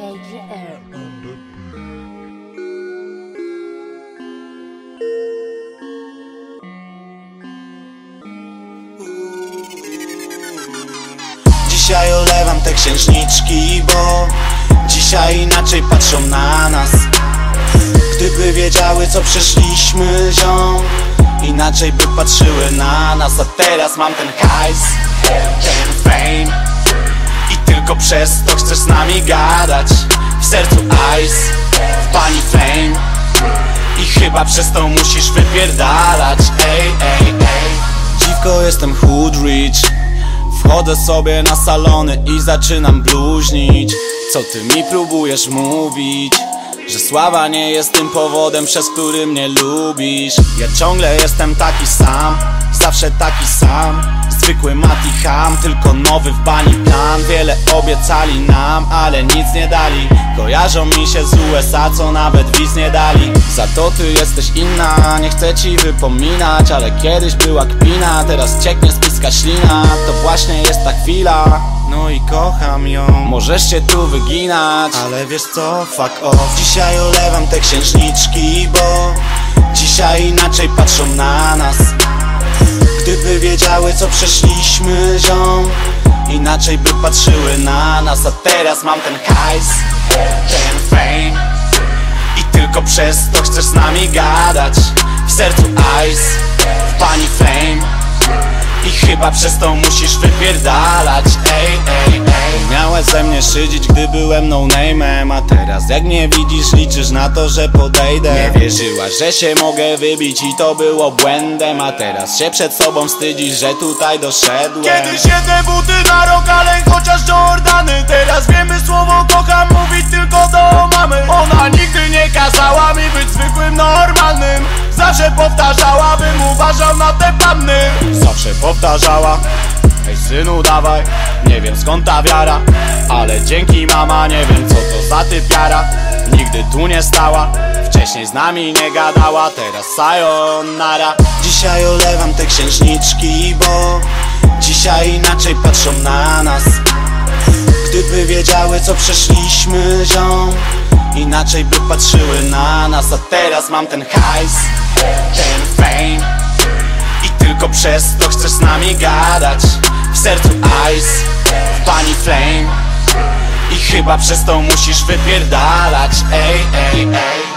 KGR. Dzisiaj olewam te księżniczki, bo dzisiaj inaczej patrzą na nas. Gdyby wiedziały co przeszliśmy ziom Inaczej by patrzyły na nas. A teraz mam ten hajs, ten fame przez to chcesz z nami gadać. W sercu ice, w pani flame I chyba przez to musisz wypierdalać. Ej, ej, ej. Dziwko jestem hood rich. Wchodzę sobie na salony i zaczynam bluźnić. Co ty mi próbujesz mówić? Że sława nie jest tym powodem, przez który mnie lubisz. Ja ciągle jestem taki sam, zawsze taki sam Zwykły Mati Ham, tylko nowy w bani plan. Wiele obiecali nam, ale nic nie dali. Kojarzą mi się z USA, co nawet wiz nie dali. Za to ty jesteś inna, nie chcę ci wypominać Ale kiedyś była kpina, teraz cieknie z piska ślina. To właśnie jest ta chwila. No i kocham ją. Możesz się tu wyginać Ale wiesz co, fuck off. Dzisiaj olewam te księżniczki, bo Dzisiaj inaczej patrzą na nas. Gdyby wiedziały co przeszliśmy ziom. Inaczej by patrzyły na nas A teraz mam ten hajs, ten fame. I tylko przez to chcesz z nami gadać. W sercu ice, w pani flame. I chyba przez to musisz wypierdalać mnie szydzić, gdy byłem no name'em. A teraz jak mnie widzisz, liczysz na to, że podejdę. Nie wierzyłaś, że się mogę wybić i to było błędem. A teraz się przed sobą wstydzisz, że tutaj doszedłem. Kiedyś jedne buty na rok, ale chociaż Jordany. Teraz wiemy słowo kocham mówić tylko do mamy. Ona nigdy nie kazała mi być zwykłym normalnym. Zawsze powtarzała, bym uważał na te panny. Zawsze powtarzała Ej synu dawaj, nie wiem skąd ta wiara Ale dzięki mama, nie wiem co to za typiara Nigdy tu nie stała, wcześniej z nami nie gadała Teraz sayonara. Dzisiaj olewam te księżniczki, bo Dzisiaj inaczej patrzą na nas. Gdyby wiedziały co przeszliśmy ziom Inaczej by patrzyły na nas. A teraz mam ten hajs, ten fame. I tylko przez to chcesz z nami gadać W sercu ice, pani flame. I chyba przez to musisz wypierdalać Ej, ej, ej